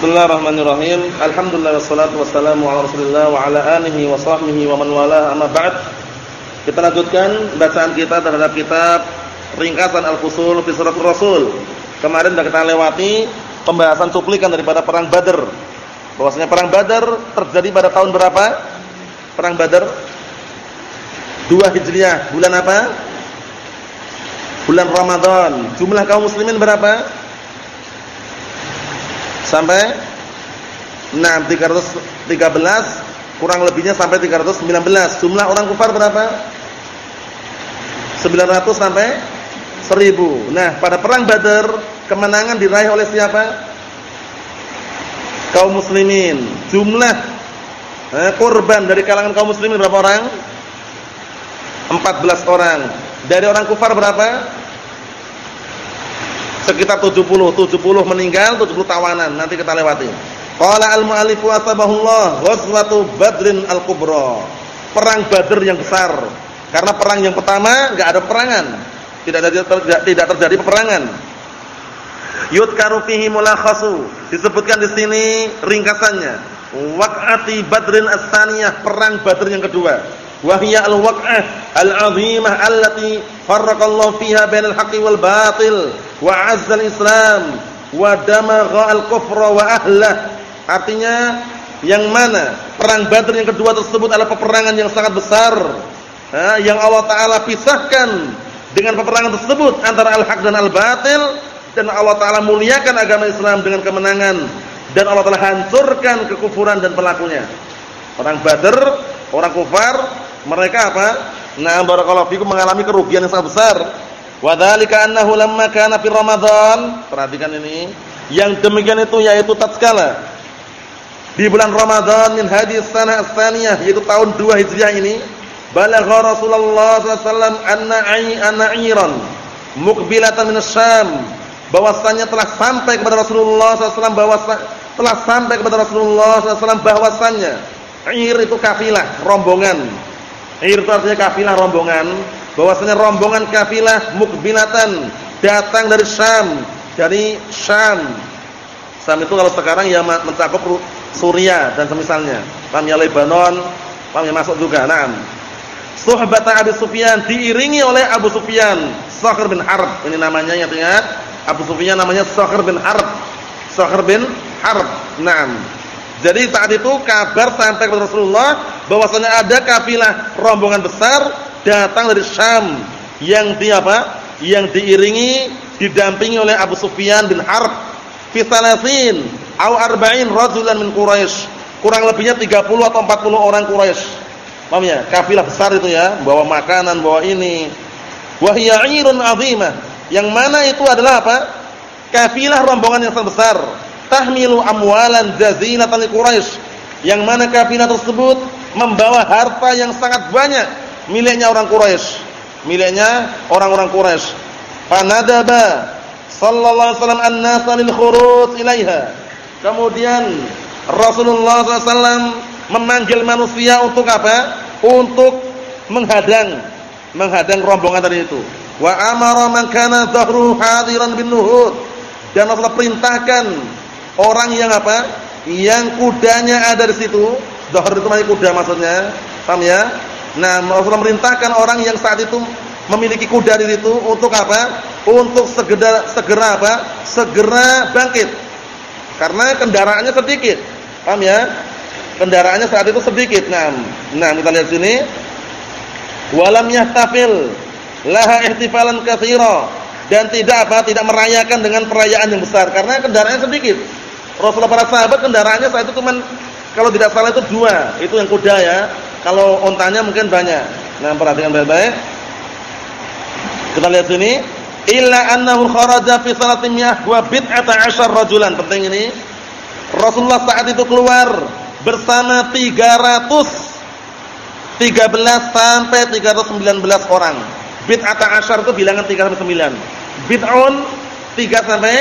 Bismillahirrahmanirrahim. Alhamdulillah wassalatu wassalamu ala Rasulillah wa ala alihi wa sahbihi wa man wala amma ba'd. Kita lanjutkan bacaan kita terhadap kitab Ringkasan Al-Fusul fi Suratul Rasul. Kemarin sudah kita lewati pembahasan cuplikan daripada perang Badar. Bahwasanya perang Badar terjadi pada tahun berapa? Perang Badar 2 Hijriah. Bulan apa? Bulan Ramadan. Jumlah kaum muslimin berapa? Sampai 6 313 kurang lebihnya sampai 319. Jumlah orang kufar berapa? 900 sampai 1000. Nah, pada perang Badar kemenangan diraih oleh siapa? Kaum muslimin. Jumlah eh, korban dari kalangan kaum muslimin berapa orang? 14 orang. Dari orang kufar berapa? Sekitar 70. 70 meninggal, 70 tawanan. Nanti kita lewati. Qala al-mu'allif wa sabahullah ghazwatu Badrin al-Kubra. Perang Badr yang besar. Karena perang yang pertama enggak ada perangan. Tidak ada tidak, tidak terjadi peperangan. Yudkaru fihi mulakhasu. Disebutkan di sini ringkasannya. Waq'ati Badrin as-saniyah, perang Badr yang kedua. Wahia al-waq'ah al-'azimah allati farraqallahu fiha bainal haqqi wal batil wa 'azza al-islam wa damagha al-kufra wa ahlah. Artinya yang mana perang Badr yang kedua tersebut adalah peperangan yang sangat besar yang Allah taala pisahkan dengan peperangan tersebut antara al-haq dan al-batil dan Allah taala muliakan agama Islam dengan kemenangan dan Allah taala hancurkan kekufuran dan pelakunya. Orang Badr, orang kufar, mereka apa? Nah, barakallahu fikum mengalami kerugian yang sangat besar. Wa dzalika annahu lamma kana fi Ramadan, perhatikan ini, yang demikian itu yaitu tatkala di bulan Ramadan min hadis sana as-saniyah yaitu tahun 2 Hijriah ini balagha Rasulullah sallallahu alaihi wasallam anna ana'iran muqbilatan min Syam. Bahwasanya telah sampai kepada Rasulullah SAW bahwasanya telah sampai kepada Rasulullah SAW bahwasanya ir itu kafilah rombongan. Ir itu artinya kafilah rombongan bahwasanya rombongan kafilah mukbilatan datang dari Syam dari Syam Syam itu kalau sekarang ya mencakup Suria dan semisalnya. Paham ya Lebanon, paham ya masuk juga. Naam. Suhbata Abu Sufyan diiringi oleh Abu Sufyan, Sakhr bin Harb. Ini namanya ingat ingat. Abu Sufyan namanya Sakhr bin Harb. Sakhr bin Harb. Naam. Jadi saat itu kabar sampai kepada Rasulullah bahwasanya ada kafilah rombongan besar datang dari Syam yang di apa? Yang diiringi didampingi oleh Abu Sufyan bin Harb fi salasin au arba'in rajulan min Quraisy. Kurang lebihnya 30 atau 40 orang Quraisy. Paham ya? Kafilah besar itu ya, bawa makanan, bawa ini. Wa hiya 'irun. Yang mana itu adalah apa? Kafilah rombongan yang sangat besar. Tahmilu amwalan jazinatan Quraisy. Yang mana kafilah tersebut membawa harta yang sangat banyak miliknya orang Quraisy. Miliknya orang-orang Quraisy. Fanadaba sallallahu alaihi wasallam an-nasa lil ilaiha. Kemudian Rasulullah SAW memanggil manusia untuk apa? Untuk menghadang, menghadang rombongan tadi itu. Wa amara man kana dhahru hadiran bin nuhud. Dan Rasulullah perintahkan orang yang apa? Yang kudanya ada di situ. Dhahr itu maknanya kuda maksudnya. Paham ya? Nah, Rasulullah merintahkan orang yang saat itu memiliki kuda di situ untuk apa? Untuk segera segera apa? Segera bangkit karena kendaraannya sedikit. Paham ya? Kendaraannya saat itu sedikit. Nah, nah kita lihat sini. Walam yahtafil laha ihtifalan katsira dan tidak apa? Tidak merayakan dengan perayaan yang besar karena kendaraannya sedikit. Rasulullah para sahabat kendaraannya saat itu cuma kalau tidak salah itu dua, itu yang kuda ya. Kalau ontanya mungkin banyak. Nah, perhatikan baik-baik. Kita lihat sini illa annahu kharaja fi salatin miyah wa bid'ata asyar rajulan. Penting ini. Rasulullah saat itu keluar bersama 300 13 sampai 319 orang. Bid'ata asyar itu bilangan 3 sampai 9. Bid'un 3 sampai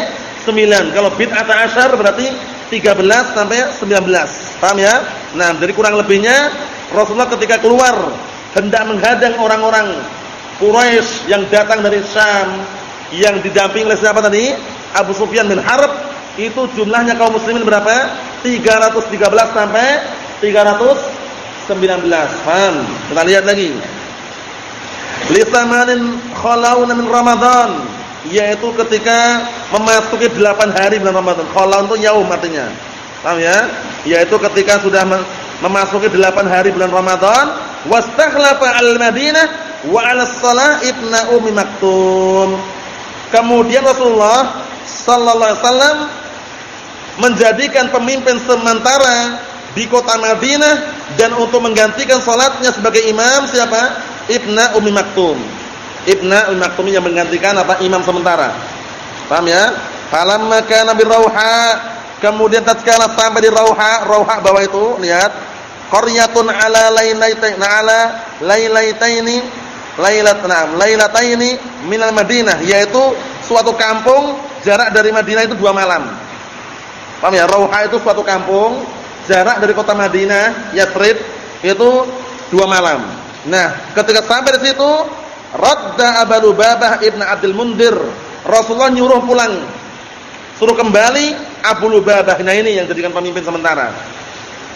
9. Kalau bid'ata asyar berarti 13 sampai 19. Paham ya? Nah, jadi kurang lebihnya Rasulullah ketika keluar hendak menghadang orang-orang Quraisy yang datang dari Syam yang didampingi oleh siapa tadi? Abu Sufyan bin Harb itu jumlahnya kaum muslimin berapa? 313 sampai 319. Paham? Kita lihat lagi. Lisamanin khalawna min Ramadan, yaitu ketika memasuki 8 hari bulan Ramadan. Khalaun itu yaum artinya. Paham ya? Yaitu ketika sudah memasuki 8 hari bulan Ramadan, wastakhlafa al-Madinah wa 'ala shalah ibna Ummi Maktum. Kemudian Rasulullah sallallahu alaihi wasallam menjadikan pemimpin sementara di kota Madinah dan untuk menggantikan salatnya sebagai imam siapa? Ibna Ummi Maktum. Ibna Ummi Maktum yang menggantikan apa? Imam sementara. Paham ya? Falamma kana bi Rauha, kemudian tatkala sampai di Rauha, Rauha bawah itu, lihat. Qaryatun ala lailatain ala lailaitaini lailat na'am lailataini minal Madinah, yaitu suatu kampung jarak dari Madinah itu dua malam. Paham ya? Rauha itu suatu kampung jarak dari kota Madinah, Yathrib itu dua malam. Nah, ketika sampai di situ, radda Abu Lubabah ibn Abdul Mundir. Rasulullah nyuruh pulang. Suruh kembali Abu Lubabah. Nah, ini yang jadikan pemimpin sementara.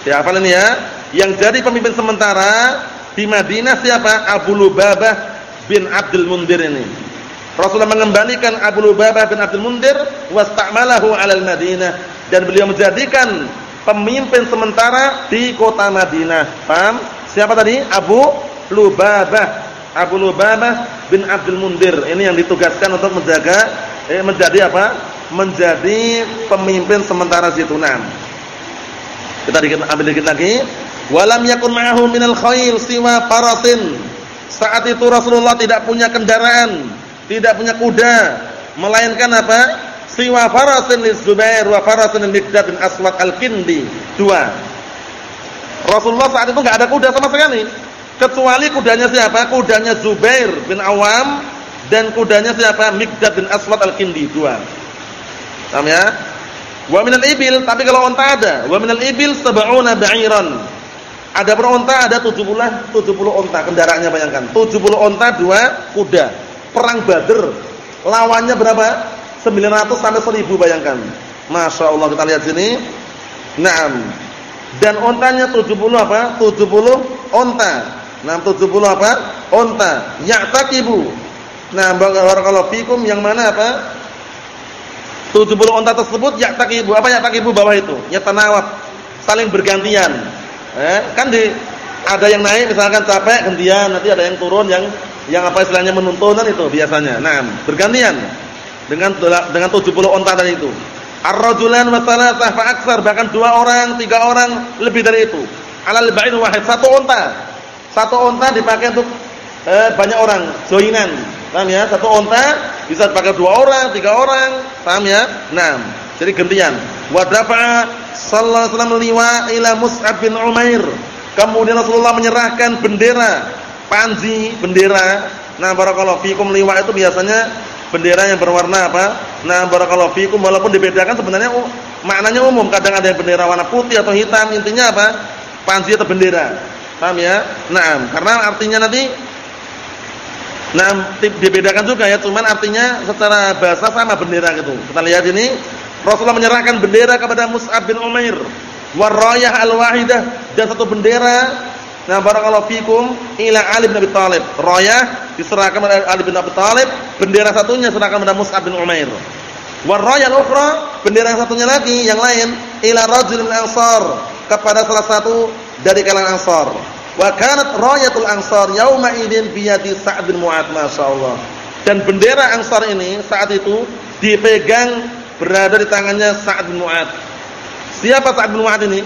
Siapa ini ya? Yang jadi pemimpin sementara di Madinah siapa? Abu Lubabah bin Abdul Mundir ini. Rasulullah mengembalikan Abu Lubabah bin Abdul Mundir wasta'malahu 'alal Madinah dan beliau menjadikan pemimpin sementara di kota Madinah. Paham? Siapa tadi? Abu Lubabah. Abu Lubabah bin Abdul Mundir. Ini yang ditugaskan untuk menjaga eh, menjadi apa? Menjadi pemimpin sementara situ. Nah. Kita ambil dikit lagi. Walam yakun ma'ahu minal khair siwa farasin. Saat itu Rasulullah tidak punya kendaraan, tidak punya kuda, melainkan apa? siwa farasin li Zubair wa farasin Miqdad bin Aswad al-Kindi. Dua. Rasulullah saat itu enggak ada kuda sama sekali. Kecuali kudanya siapa? Kudanya Zubair bin Awam dan kudanya siapa? Miqdad bin Aswad al-Kindi. Dua. Paham ya? Wa minal ibil, tapi kalau unta ada. Wa minal ibil sab'una ba'iran. Ada per unta ada 70 70 unta kendaraannya bayangkan. 70 unta, dua kuda. Perang Badr. Lawannya berapa? 900 sampai 1000 bayangkan. Masya Allah kita lihat sini. Naam. Dan ontanya 70 apa? 70 onta. Nah, 70 apa? Onta. Ya'taqibu. Nah, barakallahu fikum yang mana apa? 70 onta tersebut ya'taqibu. Apa ya'taqibu bawah itu? Yatanawab. Saling bergantian. Eh, kan di ada yang naik misalkan capek gantian, nanti ada yang turun yang yang apa istilahnya menuntunan itu biasanya. Nah, bergantian dengan dengan 70 onta tadi itu. Ar-rajulan wa thalathah fa bahkan dua orang, tiga orang lebih dari itu. Alal ba'in wahid satu onta. Satu onta dipakai untuk eh, banyak orang, joinan. Paham ya? Satu onta bisa dipakai dua orang, tiga orang. Paham ya? Nah, jadi gantian. Wa dafa'a sallallahu alaihi wasallam liwa ila Mus'ab bin Umair. Kemudian Rasulullah menyerahkan bendera, panji, bendera. Nah, barakallahu fikum liwa itu biasanya bendera yang berwarna apa? Nah, barakallahu fikum walaupun dibedakan sebenarnya uh, maknanya umum. Kadang ada yang bendera warna putih atau hitam, intinya apa? Panji atau bendera. Paham ya? Nah, karena artinya nanti Nah, dibedakan juga ya, cuman artinya secara bahasa sama bendera gitu. Kita lihat ini, Rasulullah menyerahkan bendera kepada Mus'ab bin Umair, warayah al-wahidah dan satu bendera Nah, barakallahu fikum ila Ali bin Abi Thalib. Rayah diserahkan kepada Ali bin Abi Thalib, bendera satunya diserahkan kepada Mus'ab bin Umair. Wa rayah al-ukhra, bendera satunya lagi yang lain ila rajul min ansar, kepada salah satu dari kalangan Ansar. Wa kanat rayatul ansar yauma idzin bi yadi Sa'd bin Mu'adz, masyaallah. Dan bendera Ansar ini saat itu dipegang berada di tangannya Sa'd bin Mu'adz. Siapa Sa'd bin Mu'adz ini?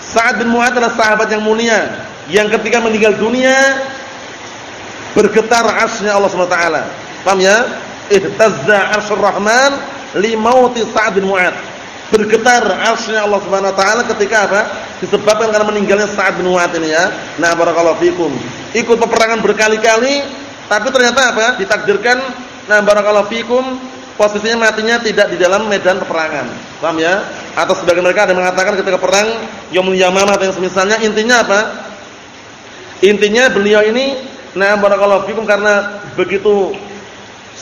Sa'ad bin Mu'ad adalah sahabat yang mulia yang ketika meninggal dunia bergetar arsy Allah Subhanahu wa taala. Paham ya? Ihtazza arsyur rahman li mauti Sa'ad bin Mu'ad. Bergetar arsy Allah Subhanahu wa taala ketika apa? Disebabkan karena meninggalnya Sa'ad bin Mu'ad ini ya. Nah, barakallahu fikum. Ikut peperangan berkali-kali tapi ternyata apa? Ditakdirkan nah barakallahu fikum posisinya matinya tidak di dalam medan peperangan. Paham ya? Atau sebagian mereka ada yang mengatakan ketika perang Yomul Yamamah atau yang semisalnya intinya apa? Intinya beliau ini nah barakallahu fikum karena begitu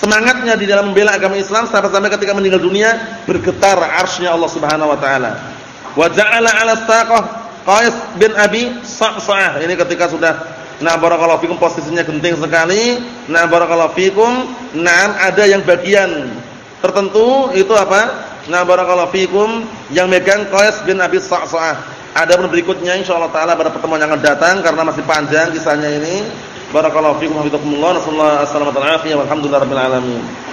Semangatnya di dalam membela agama Islam sampai-sampai ketika meninggal dunia bergetar arsy Allah Subhanahu wa taala. Wa ja'ala 'ala saqah Qais bin Abi Sa'sa'ah. Ini ketika sudah Nah barakallahu fikum posisinya genting sekali. Nah barakallahu fikum. Nah ada yang bagian tertentu itu apa? Nah barakallahu fikum yang megang Qais bin Abi Sa'sa'ah. Ada pun berikutnya insyaallah taala pada pertemuan yang akan datang karena masih panjang kisahnya ini. Barakallahu fikum hafizakumullah. Nasallahu alaihi wasallam. Alhamdulillah rabbil alamin.